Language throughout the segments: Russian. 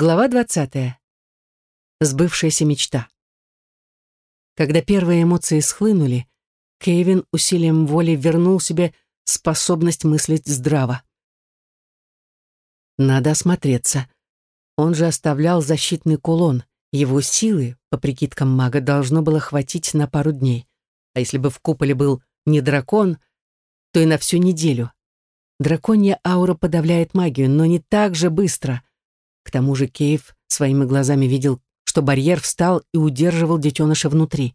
Глава 20. Сбывшаяся мечта. Когда первые эмоции схлынули, Кевин усилием воли вернул себе способность мыслить здраво. Надо осмотреться. Он же оставлял защитный кулон. Его силы, по прикидкам мага, должно было хватить на пару дней. А если бы в куполе был не дракон, то и на всю неделю. Драконья аура подавляет магию, но не так же быстро — к тому же Кейв своими глазами видел, что барьер встал и удерживал детеныша внутри.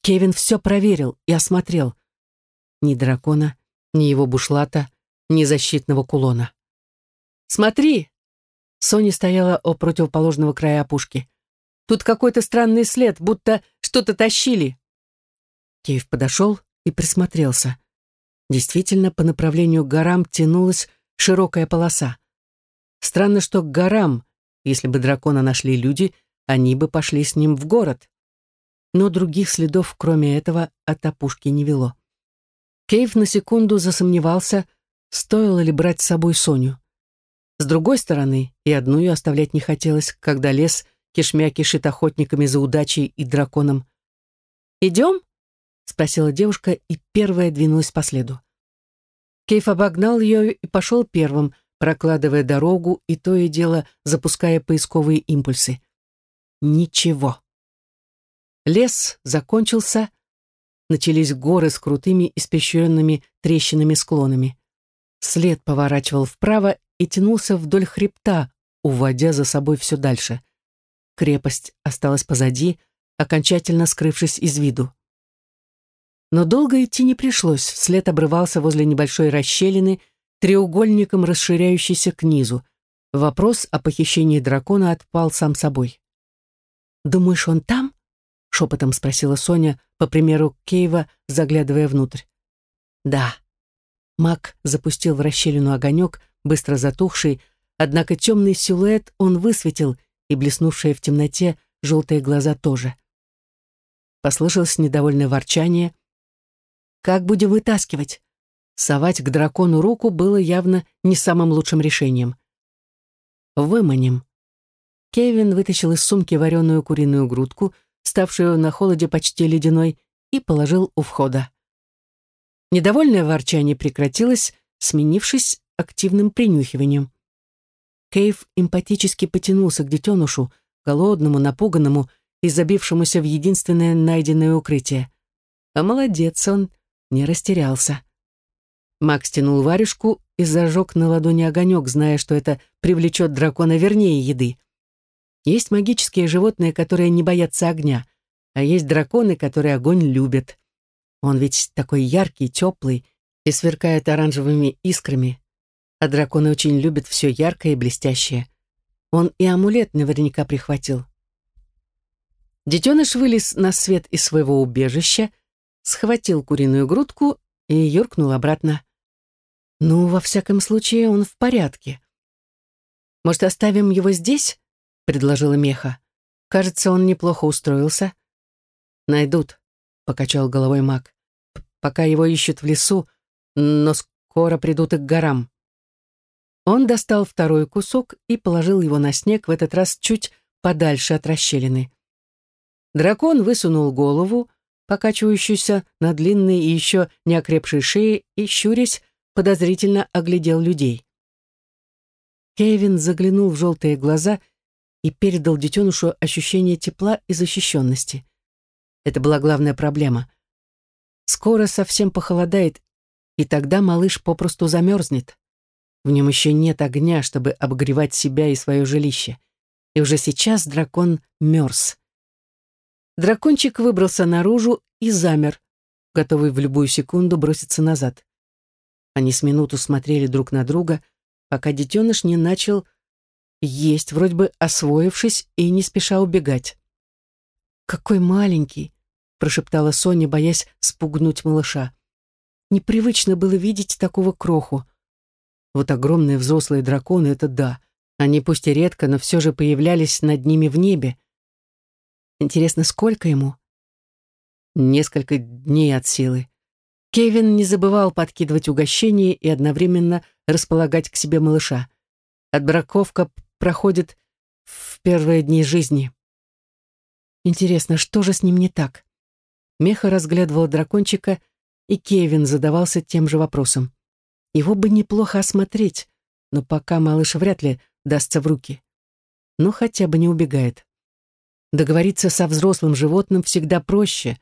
Кевин все проверил и осмотрел. Ни дракона, ни его бушлата, ни защитного кулона. «Смотри!» Соня стояла у противоположного края опушки. «Тут какой-то странный след, будто что-то тащили». Кейв подошел и присмотрелся. Действительно, по направлению к горам тянулась широкая полоса. Странно, что к горам, если бы дракона нашли люди, они бы пошли с ним в город. Но других следов, кроме этого, от опушки не вело. Кейв на секунду засомневался, стоило ли брать с собой Соню. С другой стороны, и одну ее оставлять не хотелось, когда лес кишмя кишит охотниками за удачей и драконом. «Идем?» — спросила девушка, и первая двинулась по следу. Кейв обогнал ее и пошел первым, прокладывая дорогу и то и дело запуская поисковые импульсы. Ничего. Лес закончился, начались горы с крутыми испещренными трещинами склонами. След поворачивал вправо и тянулся вдоль хребта, уводя за собой все дальше. Крепость осталась позади, окончательно скрывшись из виду. Но долго идти не пришлось, след обрывался возле небольшой расщелины, треугольником расширяющийся к низу. Вопрос о похищении дракона отпал сам собой. «Думаешь, он там?» — шепотом спросила Соня, по примеру Кейва, заглядывая внутрь. «Да». Мак запустил в расщелину огонек, быстро затухший, однако темный силуэт он высветил, и блеснувшие в темноте желтые глаза тоже. Послышалось недовольное ворчание. «Как будем вытаскивать?» Совать к дракону руку было явно не самым лучшим решением. «Выманим». Кевин вытащил из сумки вареную куриную грудку, ставшую на холоде почти ледяной, и положил у входа. Недовольное ворчание прекратилось, сменившись активным принюхиванием. Кейв эмпатически потянулся к детенышу, голодному, напуганному и забившемуся в единственное найденное укрытие. А молодец он, не растерялся. Макс тянул варежку и зажег на ладони огонек, зная, что это привлечет дракона вернее еды. Есть магические животные, которые не боятся огня, а есть драконы, которые огонь любят. Он ведь такой яркий, теплый и сверкает оранжевыми искрами. А драконы очень любят все яркое и блестящее. Он и амулет наверняка прихватил. Детеныш вылез на свет из своего убежища, схватил куриную грудку и юркнул обратно. Ну, во всяком случае, он в порядке. «Может, оставим его здесь?» — предложила Меха. «Кажется, он неплохо устроился». «Найдут», — покачал головой маг. «Пока его ищут в лесу, но скоро придут и к горам». Он достал второй кусок и положил его на снег, в этот раз чуть подальше от расщелины. Дракон высунул голову, покачивающуюся на длинной и еще не окрепшей шее, и, щурясь, подозрительно оглядел людей. Кевин заглянул в желтые глаза и передал детенышу ощущение тепла и защищенности. Это была главная проблема. Скоро совсем похолодает, и тогда малыш попросту замерзнет. В нем еще нет огня, чтобы обогревать себя и свое жилище. И уже сейчас дракон мерз. Дракончик выбрался наружу и замер, готовый в любую секунду броситься назад. Они с минуту смотрели друг на друга, пока детеныш не начал есть, вроде бы освоившись и не спеша убегать. «Какой маленький!» — прошептала Соня, боясь спугнуть малыша. Непривычно было видеть такого кроху. Вот огромные взрослые драконы — это да. Они пусть и редко, но все же появлялись над ними в небе. Интересно, сколько ему? Несколько дней от силы. Кевин не забывал подкидывать угощение и одновременно располагать к себе малыша. Отбраковка проходит в первые дни жизни. Интересно, что же с ним не так? Меха разглядывал дракончика, и Кевин задавался тем же вопросом. Его бы неплохо осмотреть, но пока малыш вряд ли дастся в руки. Но хотя бы не убегает. Договориться со взрослым животным всегда проще.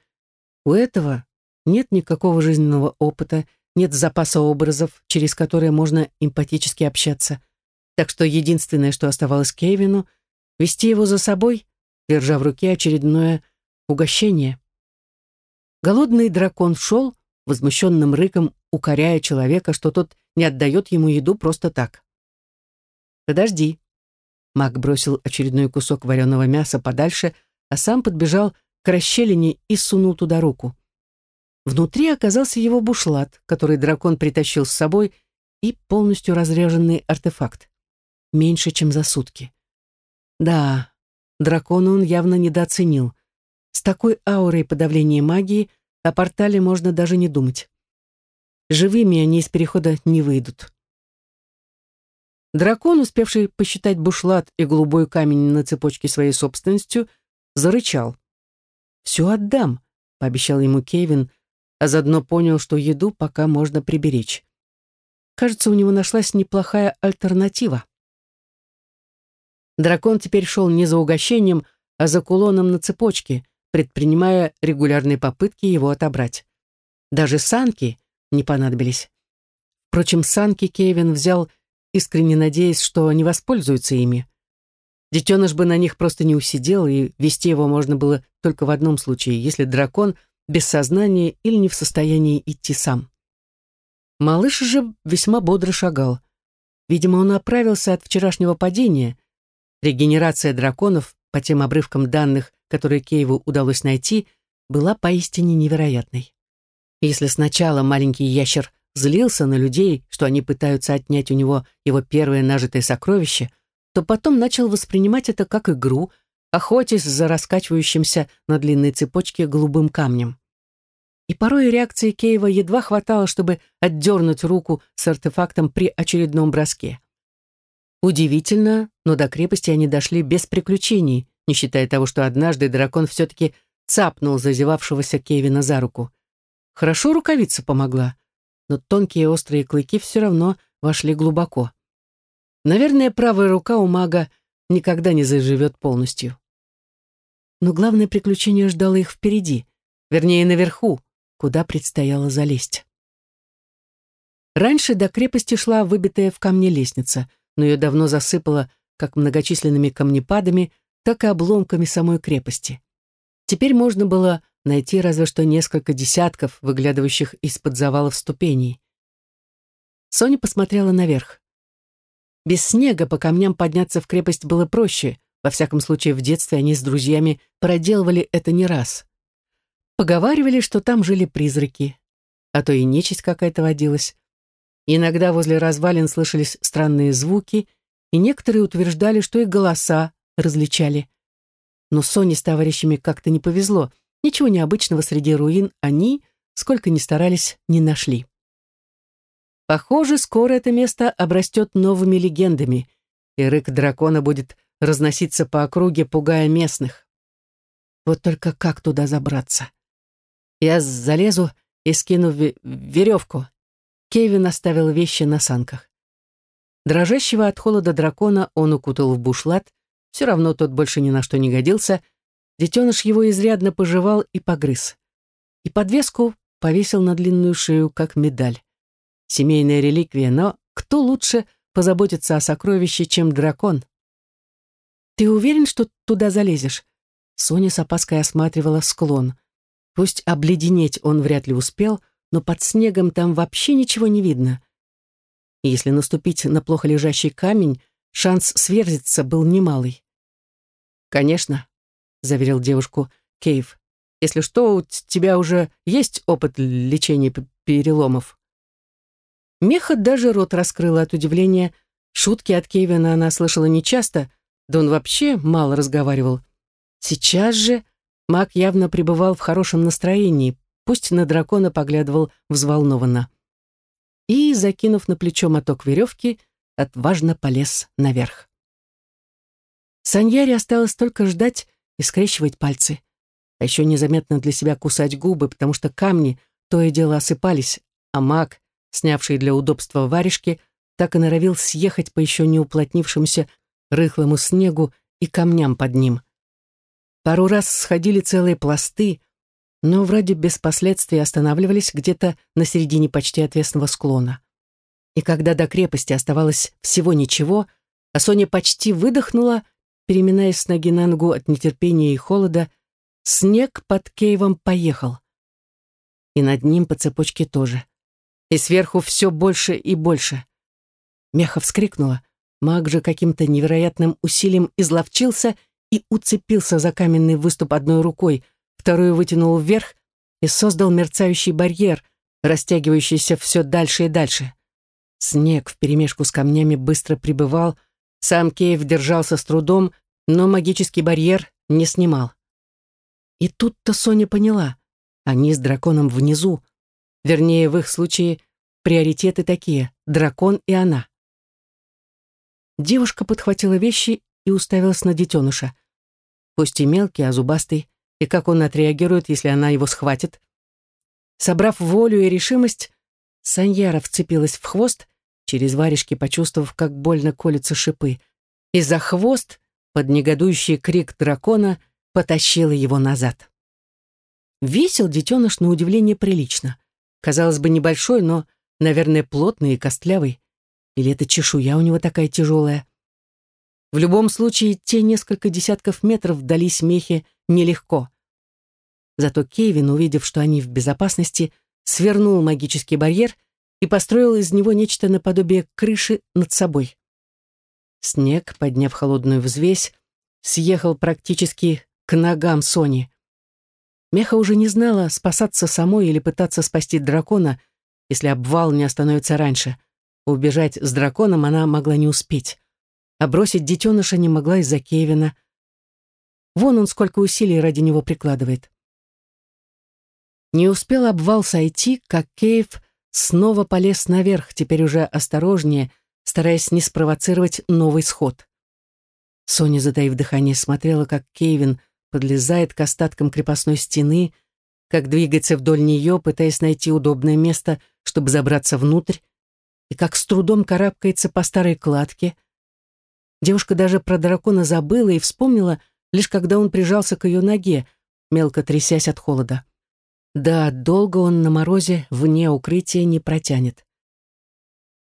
У этого нет никакого жизненного опыта, нет запаса образов, через которые можно эмпатически общаться. Так что единственное, что оставалось Кевину, вести его за собой, держа в руке очередное угощение. Голодный дракон шел, возмущенным рыком укоряя человека, что тот не отдает ему еду просто так. «Подожди». Маг бросил очередной кусок вареного мяса подальше, а сам подбежал к расщелине и сунул туда руку. Внутри оказался его бушлат, который дракон притащил с собой, и полностью разряженный артефакт. Меньше, чем за сутки. Да, дракона он явно недооценил. С такой аурой подавления магии о портале можно даже не думать. Живыми они из перехода не выйдут. Дракон, успевший посчитать бушлат и голубой камень на цепочке своей собственностью, зарычал. «Все отдам», — пообещал ему Кевин, — а заодно понял, что еду пока можно приберечь. Кажется, у него нашлась неплохая альтернатива. Дракон теперь шел не за угощением, а за кулоном на цепочке, предпринимая регулярные попытки его отобрать. Даже санки не понадобились. Впрочем, санки Кевин взял, искренне надеясь, что не воспользуется ими. Детеныш бы на них просто не усидел, и вести его можно было только в одном случае, если дракон — без сознания или не в состоянии идти сам. Малыш же весьма бодро шагал. Видимо, он оправился от вчерашнего падения. Регенерация драконов, по тем обрывкам данных, которые Кейву удалось найти, была поистине невероятной. Если сначала маленький ящер злился на людей, что они пытаются отнять у него его первое нажитое сокровище, то потом начал воспринимать это как игру, охотясь за раскачивающимся на длинной цепочке голубым камнем. И порой реакции Кейва едва хватало, чтобы отдернуть руку с артефактом при очередном броске. Удивительно, но до крепости они дошли без приключений, не считая того, что однажды дракон все-таки цапнул зазевавшегося Кевина за руку. Хорошо рукавица помогла, но тонкие острые клыки все равно вошли глубоко. Наверное, правая рука у мага никогда не заживет полностью. Но главное приключение ждало их впереди, вернее, наверху, куда предстояло залезть. Раньше до крепости шла выбитая в камне лестница, но ее давно засыпало как многочисленными камнепадами, так и обломками самой крепости. Теперь можно было найти разве что несколько десятков, выглядывающих из-под завалов ступеней. Соня посмотрела наверх. Без снега по камням подняться в крепость было проще, во всяком случае, в детстве они с друзьями проделывали это не раз. Поговаривали, что там жили призраки, а то и нечисть какая-то водилась. Иногда возле развалин слышались странные звуки, и некоторые утверждали, что и голоса различали. Но Соне с товарищами как-то не повезло. Ничего необычного среди руин они, сколько ни старались, не нашли. Похоже, скоро это место обрастет новыми легендами, и рык дракона будет разноситься по округе, пугая местных. Вот только как туда забраться? Я залезу и скину веревку. Кевин оставил вещи на санках. Дрожащего от холода дракона он укутал в бушлат, все равно тот больше ни на что не годился, детеныш его изрядно пожевал и погрыз. И подвеску повесил на длинную шею, как медаль. Семейная реликвия, но кто лучше позаботится о сокровище, чем дракон? «Ты уверен, что туда залезешь?» Соня с опаской осматривала склон. Пусть обледенеть он вряд ли успел, но под снегом там вообще ничего не видно. И если наступить на плохо лежащий камень, шанс сверзиться был немалый. «Конечно», — заверил девушку Кейв, «если что, у тебя уже есть опыт лечения переломов». Меха даже рот раскрыла от удивления. Шутки от Кевина она слышала нечасто, да он вообще мало разговаривал. Сейчас же маг явно пребывал в хорошем настроении, пусть на дракона поглядывал взволнованно. И, закинув на плечо моток веревки, отважно полез наверх. Саньяре осталось только ждать и скрещивать пальцы. А еще незаметно для себя кусать губы, потому что камни то и дело осыпались, а маг, снявший для удобства варежки, так и норовил съехать по еще не уплотнившемуся рыхлому снегу и камням под ним. Пару раз сходили целые пласты, но вроде без последствий останавливались где-то на середине почти отвесного склона. И когда до крепости оставалось всего ничего, а Соня почти выдохнула, переминаясь с ноги на ногу от нетерпения и холода, снег под Киевом поехал. И над ним по цепочке тоже. И сверху все больше и больше. Меха вскрикнула. Маг же каким-то невероятным усилием изловчился и уцепился за каменный выступ одной рукой, вторую вытянул вверх и создал мерцающий барьер, растягивающийся все дальше и дальше. Снег вперемешку с камнями быстро прибывал, сам Кейв держался с трудом, но магический барьер не снимал. И тут-то Соня поняла, они с драконом внизу, вернее, в их случае приоритеты такие — дракон и она. Девушка подхватила вещи и уставилась на детеныша. Пусть и мелкий, а зубастый, и как он отреагирует, если она его схватит. Собрав волю и решимость, Саньяра вцепилась в хвост, через варежки почувствовав, как больно колются шипы, и за хвост, под негодующий крик дракона, потащила его назад. Весил детеныш на удивление прилично. Казалось бы, небольшой, но, наверное, плотный и костлявый. Или это чешуя у него такая тяжелая? В любом случае, те несколько десятков метров дались мехе нелегко. Зато Кевин, увидев, что они в безопасности, свернул магический барьер и построил из него нечто наподобие крыши над собой. Снег, подняв холодную взвесь, съехал практически к ногам Сони. Меха уже не знала, спасаться самой или пытаться спасти дракона, если обвал не остановится раньше. Убежать с драконом она могла не успеть. А бросить детеныша не могла из-за Кевина. Вон он сколько усилий ради него прикладывает. Не успел обвал сойти, как Кейв снова полез наверх, теперь уже осторожнее, стараясь не спровоцировать новый сход. Соня, затаив дыхание, смотрела, как Кейвин подлезает к остаткам крепостной стены, как двигается вдоль нее, пытаясь найти удобное место, чтобы забраться внутрь, и как с трудом карабкается по старой кладке. Девушка даже про дракона забыла и вспомнила, лишь когда он прижался к ее ноге, мелко трясясь от холода. Да, долго он на морозе вне укрытия не протянет.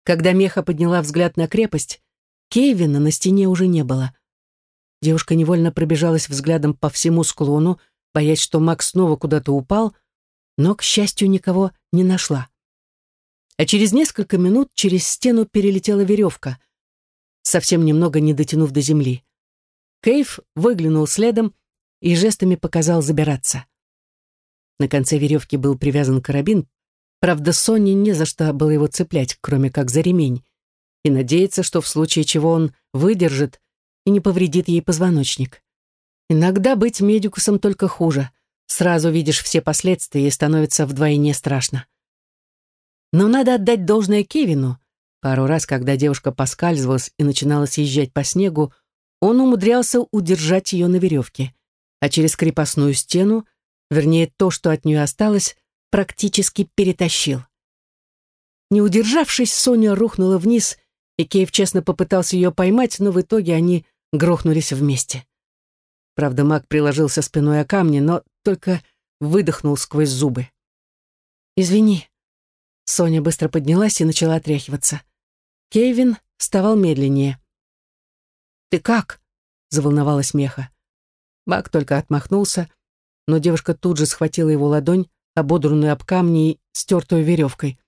Когда Меха подняла взгляд на крепость, Кевина на стене уже не было. Девушка невольно пробежалась взглядом по всему склону, боясь, что Макс снова куда-то упал, но, к счастью, никого не нашла. А через несколько минут через стену перелетела веревка, совсем немного не дотянув до земли. Кейв выглянул следом и жестами показал забираться. На конце веревки был привязан карабин, правда, Соне не за что было его цеплять, кроме как за ремень, и надеяться, что в случае чего он выдержит и не повредит ей позвоночник. Иногда быть медикусом только хуже. Сразу видишь все последствия и становится вдвойне страшно. Но надо отдать должное Кевину. Пару раз, когда девушка поскальзывалась и начинала съезжать по снегу, он умудрялся удержать ее на веревке, а через крепостную стену вернее, то, что от нее осталось, практически перетащил. Не удержавшись, Соня рухнула вниз, и Кейв честно попытался ее поймать, но в итоге они грохнулись вместе. Правда, маг приложился спиной о камни, но только выдохнул сквозь зубы. «Извини». Соня быстро поднялась и начала отряхиваться. Кевин вставал медленнее. «Ты как?» — заволновалась Меха. Маг только отмахнулся, но девушка тут же схватила его ладонь, ободранную об камни и стертую веревкой.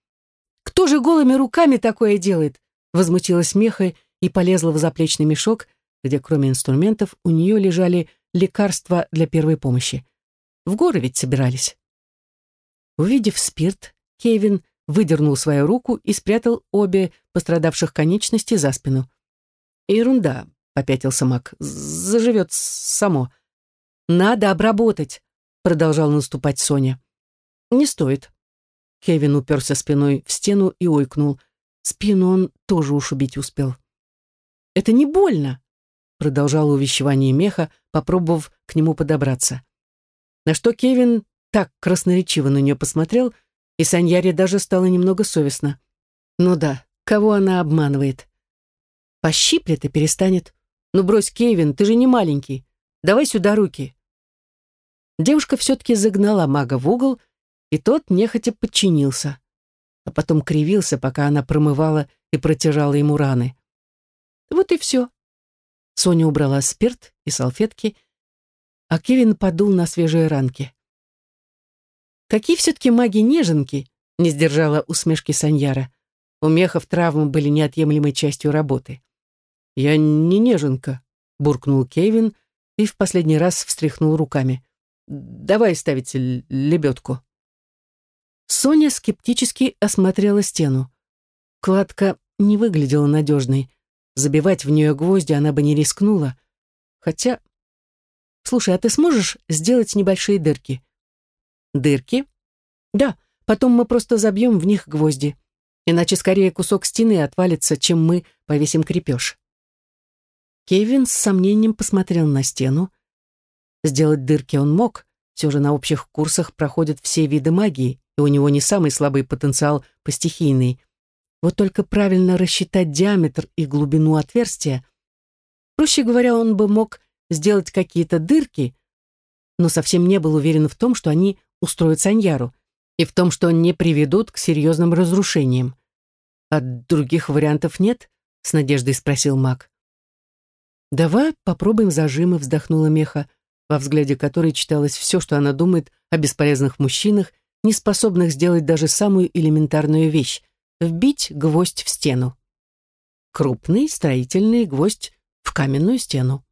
«Кто же голыми руками такое делает?» Возмутилась Меха и полезла в заплечный мешок, где кроме инструментов у нее лежали лекарства для первой помощи. В горы ведь собирались. Увидев спирт, Кевин выдернул свою руку и спрятал обе пострадавших конечности за спину. «Ерунда», — попятился Мак, — «заживет само». «Надо обработать», — продолжал наступать Соня. «Не стоит». Кевин уперся спиной в стену и ойкнул. Спину он тоже ушибить успел. «Это не больно», — продолжала увещевание меха, попробовав к нему подобраться. На что Кевин так красноречиво на нее посмотрел, и Саньяре даже стало немного совестно. Ну да, кого она обманывает? Пощиплет и перестанет. Ну брось, Кевин, ты же не маленький. Давай сюда руки. Девушка все-таки загнала мага в угол, и тот нехотя подчинился. А потом кривился, пока она промывала и протирала ему раны. Вот и все. Соня убрала спирт и салфетки, а Кевин подул на свежие ранки. «Какие все-таки маги-неженки!» — не сдержала усмешки Саньяра. У мехов травмы были неотъемлемой частью работы. «Я не неженка», — буркнул Кевин и в последний раз встряхнул руками. «Давай ставить лебедку». Соня скептически осмотрела стену. Кладка не выглядела надежной. Забивать в нее гвозди она бы не рискнула. Хотя... Слушай, а ты сможешь сделать небольшие дырки? Дырки? Да, потом мы просто забьем в них гвозди. Иначе скорее кусок стены отвалится, чем мы повесим крепеж. Кевин с сомнением посмотрел на стену. Сделать дырки он мог, все же на общих курсах проходят все виды магии, и у него не самый слабый потенциал по стихийной — вот только правильно рассчитать диаметр и глубину отверстия. Проще говоря, он бы мог сделать какие-то дырки, но совсем не был уверен в том, что они устроят Саньяру, и в том, что не приведут к серьезным разрушениям. «А других вариантов нет?» — с надеждой спросил маг. «Давай попробуем зажимы», — вздохнула Меха, во взгляде которой читалось все, что она думает о бесполезных мужчинах, не способных сделать даже самую элементарную вещь вбить гвоздь в стену. Крупный строительный гвоздь в каменную стену.